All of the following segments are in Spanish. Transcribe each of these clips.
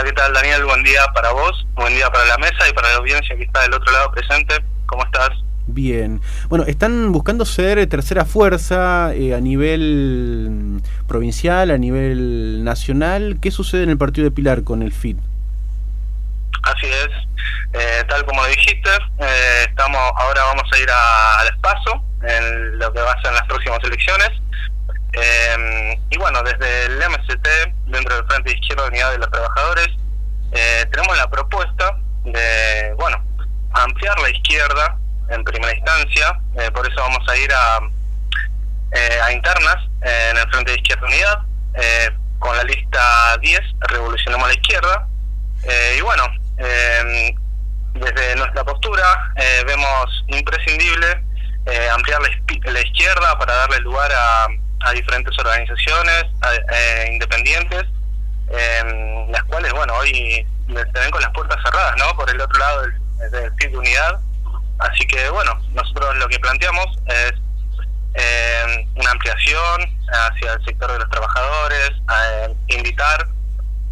Hola, ¿qué tal Daniel? Buen día para vos, buen día para la mesa y para la audiencia que está del otro lado presente. ¿Cómo estás? Bien. Bueno, están buscando ser tercera fuerza eh, a nivel mm, provincial, a nivel nacional. ¿Qué sucede en el partido de Pilar con el FIT? Así es. Eh, tal como lo dijiste, eh, estamos ahora vamos a ir a, al espacio en lo que va a ser en las próximas elecciones. y bueno, desde el MST, dentro del Frente de Izquierda Unidad de los Trabajadores, tenemos la propuesta de, bueno, ampliar la izquierda en primera instancia, eh, por eso vamos a ir a, eh, a internas en el Frente de Izquierda Unidad, eh, con la lista 10, Revolucionemos la Izquierda, y bueno, desde nuestra postura vemos imprescindible ampliar la, izquierda para darle lugar a, a diferentes organizaciones independientes, las cuales, bueno, hoy se ven con las puertas cerradas, ¿no? Por el otro lado del, del de Unidad, Así que bueno, nosotros lo que planteamos es eh, una ampliación hacia el sector de los trabajadores, invitar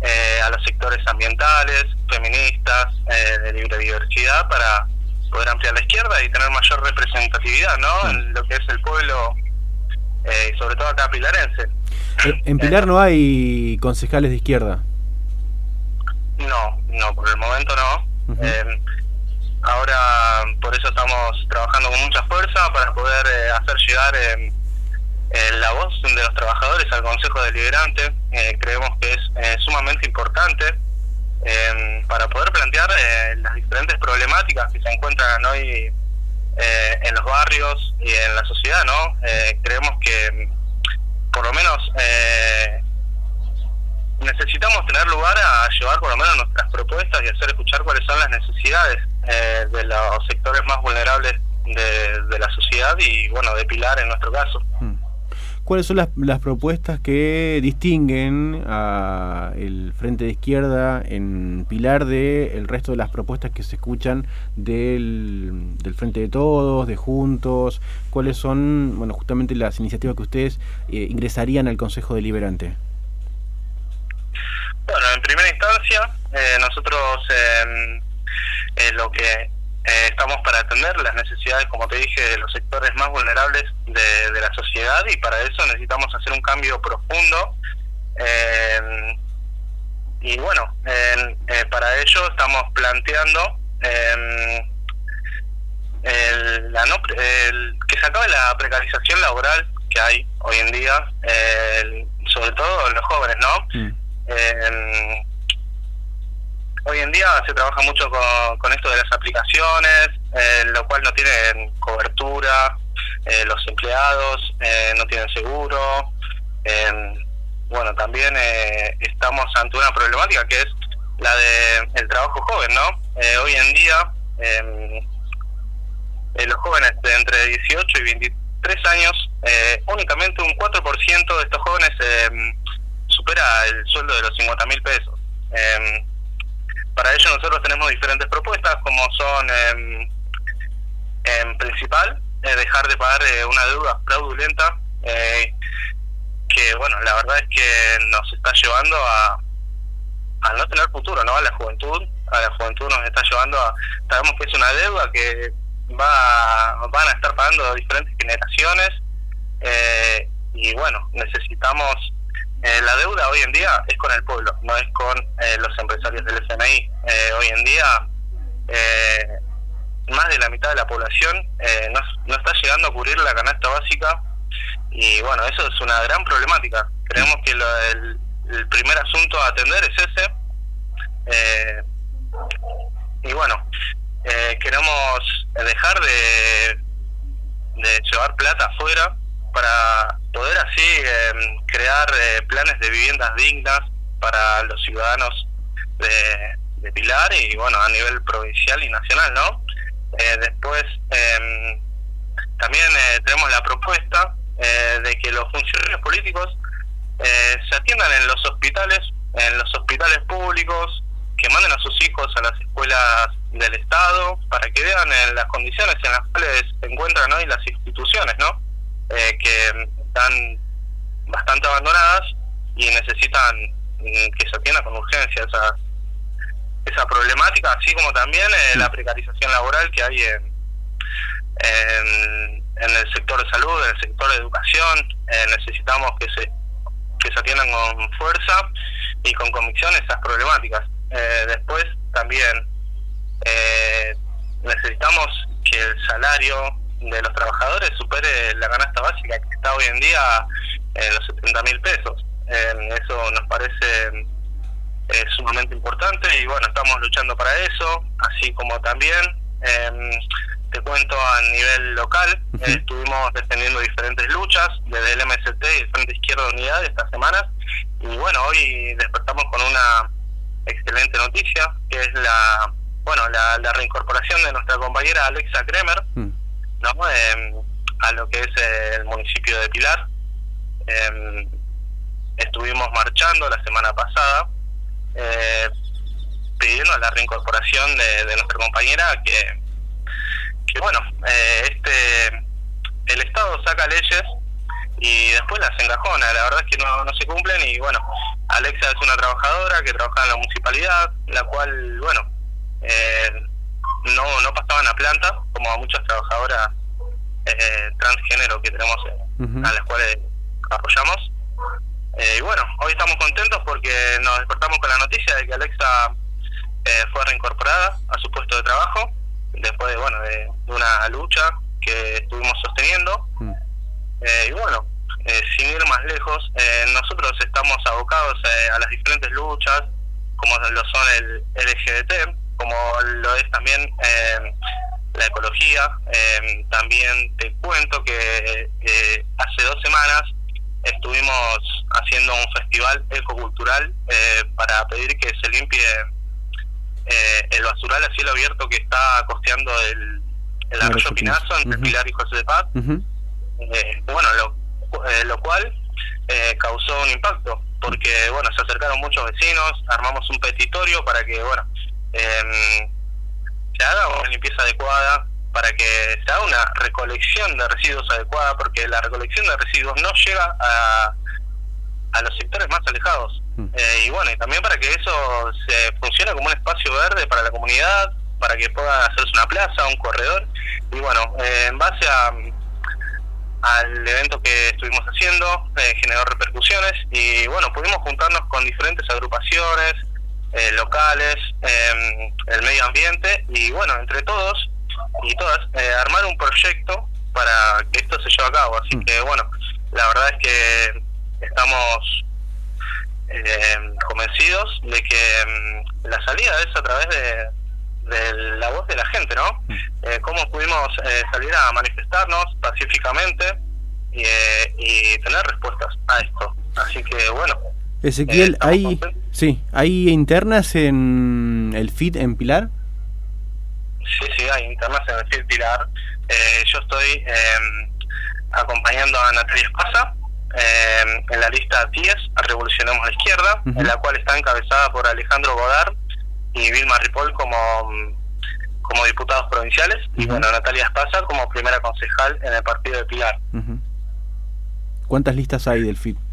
eh, a los sectores ambientales, feministas, eh, de libre diversidad para poder ampliar la izquierda y tener mayor representatividad ¿no? en lo que es el pueblo y sobre todo acá pilarense. ¿En Pilar no hay concejales de izquierda? No, por el momento no. Ahora por eso estamos trabajando con mucha fuerza para poder eh, hacer llegar eh, eh, la voz de los trabajadores al Consejo Deliberante. creemos que es sumamente importante para poder plantear las diferentes problemáticas que se encuentran hoy en los barrios y en la sociedad. ¿no? creemos que por lo menos tener lugar a llevar por lo menos nuestras propuestas y hacer escuchar cuáles son las necesidades eh, de los sectores más vulnerables de, la sociedad y bueno, de Pilar en nuestro caso. Hmm. ¿Cuáles son las, las propuestas que distinguen a el Frente de Izquierda en Pilar de el resto de las propuestas que se escuchan del, del Frente de Todos, de Juntos? ¿Cuáles son, bueno, justamente las iniciativas que ustedes eh, ingresarían al Consejo Deliberante? Bueno, en primera instancia, eh, nosotros eh, eh, lo que eh, estamos para atender las necesidades, como te dije, de los sectores más vulnerables de, la sociedad y para eso necesitamos hacer un cambio profundo. Eh, y bueno, para ello estamos planteando el, la que se acabe la precarización laboral que hay hoy en día, sobre todo en los jóvenes, ¿no? Mm hoy en día se trabaja mucho con, esto de las aplicaciones, eh, lo cual no tienen cobertura, eh, los empleados eh, no tienen seguro. bueno, también estamos ante una problemática que es la de el trabajo joven, ¿no? hoy en día los jóvenes de entre 18 y 23 años, únicamente un 4% de estos jóvenes supera el sueldo de los 50 mil pesos. Para ello nosotros tenemos diferentes propuestas, como son em, en principal eh, dejar de pagar eh, una deuda fraudulenta, eh, que bueno, la verdad es que nos está llevando a, a no tener futuro, ¿no? A la juventud, a la juventud nos está llevando a, sabemos que es una deuda que va van a estar pagando diferentes generaciones y bueno, necesitamos eh, la deuda hoy en día es con el pueblo, no es con eh, los empresarios del FMI. Eh, hoy en día, más de la mitad de la población no, no, está llegando a cubrir la canasta básica y bueno, eso es una gran problemática. Creemos que el, el, primer asunto a atender es ese. y bueno, queremos dejar de, de llevar plata afuera para poder así em, crear eh, planes de viviendas dignas para los ciudadanos de, Pilar y bueno, a nivel provincial y nacional, ¿no? Eh, después em, también eh, tenemos la propuesta de que los funcionarios políticos se atiendan en los hospitales, en los hospitales públicos, que manden a sus hijos a las escuelas del Estado para que vean en las condiciones en las cuales se encuentran hoy las instituciones, ¿no? Que están bastante abandonadas y necesitan mm, que se atienda con urgencia esa, esa problemática, así como también la precarización laboral que hay en, en, el sector de salud, en el sector de educación. necesitamos que se, que se atiendan con fuerza y con convicción esas problemáticas. después también necesitamos que el salario de los trabajadores supere la canasta básica que está hoy en día en los 70 mil pesos. eso nos parece eh, sumamente importante y bueno, estamos luchando para eso, así como también em, te cuento a nivel local, eh, estuvimos defendiendo diferentes luchas desde el MST y el Frente Izquierda de Unidad estas semanas y bueno, hoy despertamos con una excelente noticia que es la bueno la, reincorporación de nuestra compañera Alexa Kremer. ¿No? Em, a lo que es el municipio de Pilar. Em, estuvimos marchando la semana pasada eh, pidiendo la reincorporación de, nuestra compañera que, que bueno, eh, este el Estado saca leyes y después las encajona, la verdad es que no, no se cumplen y bueno, Alexa es una trabajadora que trabaja en la municipalidad, la cual, bueno, eh, no, no pasaban a planta, como a muchas trabajadoras eh, transgénero que tenemos a las cuales apoyamos. Eh, y bueno, hoy estamos contentos porque nos despertamos con la noticia de que Alexa eh, fue reincorporada a su puesto de trabajo después de, bueno, de, una lucha que estuvimos sosteniendo. Mm. Eh, y bueno, sin ir más lejos, nosotros estamos abocados a las diferentes luchas, como lo son el LGBT, como lo es también eh, la ecología. Eh, también te cuento que eh, hace dos semanas estuvimos haciendo un festival ecocultural para pedir que se limpie el basural a cielo abierto que está costeando el, el arroyo Pinazo entre Pilar y José de Paz. bueno, lo, lo cual causó un impacto porque bueno se acercaron muchos vecinos, armamos un petitorio para que bueno eh, se haga una limpieza adecuada, para que se haga una recolección de residuos adecuada, porque la recolección de residuos no llega a, a los sectores más alejados. Mm. Eh, y bueno, y también para que eso se funcione como un espacio verde para la comunidad, para que pueda hacerse una plaza, un corredor. Y bueno, eh, en base a, al evento que estuvimos haciendo, eh, generó repercusiones y bueno, pudimos juntarnos con diferentes agrupaciones, eh, locales, eh, el medio ambiente y bueno, entre todos y todas, eh, armar un proyecto para que esto se lleve a cabo. Así mm. que bueno, la verdad es que estamos eh, convencidos de que mm, la salida es a través de, de la voz de la gente, ¿no? Mm. Eh, cómo pudimos salir a manifestarnos pacíficamente y, y tener respuestas a esto. Así que bueno, Ezequiel, eh, ¿hay, sí, ¿hay internas en el FIT en Pilar? Sí, sí, hay internas en el FIT Pilar. Eh, yo estoy em, acompañando a Natalia Espasa em, en la lista 10, Revolucionemos la Izquierda, en la cual está encabezada por Alejandro Godard y Vilma Ripoll como, como diputados provinciales, y bueno, Natalia Espasa como primera concejal en el partido de Pilar. ¿Cuántas listas hay del FIT?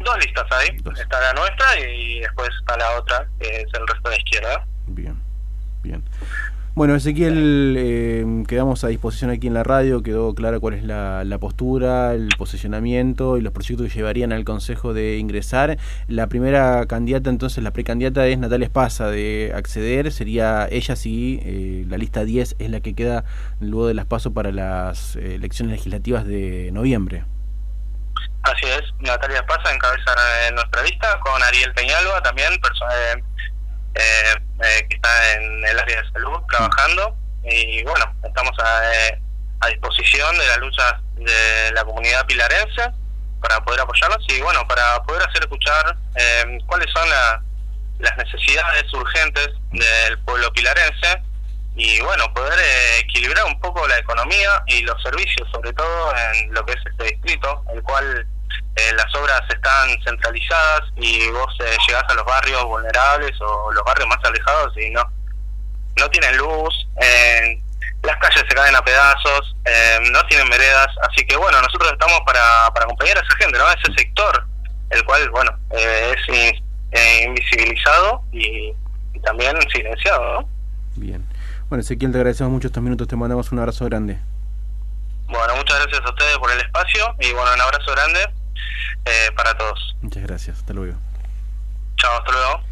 Dos listas ahí. Está la nuestra y después está la otra, que es el resto de la izquierda. Bien, bien. Bueno, Ezequiel, eh, quedamos a disposición aquí en la radio, quedó clara cuál es la, postura, el posicionamiento y los proyectos que llevarían al Consejo de ingresar. La primera candidata, entonces, la precandidata es Natalia Espasa de acceder, sería ella si eh, la lista 10 es la que queda luego de las pasos para las eh, elecciones legislativas de noviembre. Así es, Natalia Pasa encabeza eh, nuestra lista con Ariel Peñalba también, persona eh, eh, que está en el área de salud trabajando. Y bueno, estamos a, disposición de la lucha de la comunidad pilarense para poder apoyarlos y bueno, para poder hacer escuchar cuáles son las necesidades urgentes del pueblo pilarense y bueno, poder equilibrar un poco la economía y los servicios, sobre todo en lo que es este distrito, el cual eh, las obras están centralizadas y vos eh, llegás a los barrios vulnerables o los barrios más alejados y no, no tienen luz, eh, las calles se caen a pedazos, eh, no tienen veredas, así que bueno, nosotros estamos para, para acompañar a esa gente, ¿no? a ese sector, el cual, bueno, eh, es in, eh, invisibilizado y, y, también silenciado. ¿no? Bien. Bueno, Ezequiel, te agradecemos mucho estos minutos, te mandamos un abrazo grande. Bueno, muchas gracias a ustedes por el espacio y bueno, un abrazo grande eh, para todos. Muchas gracias, hasta luego. Chao, hasta luego.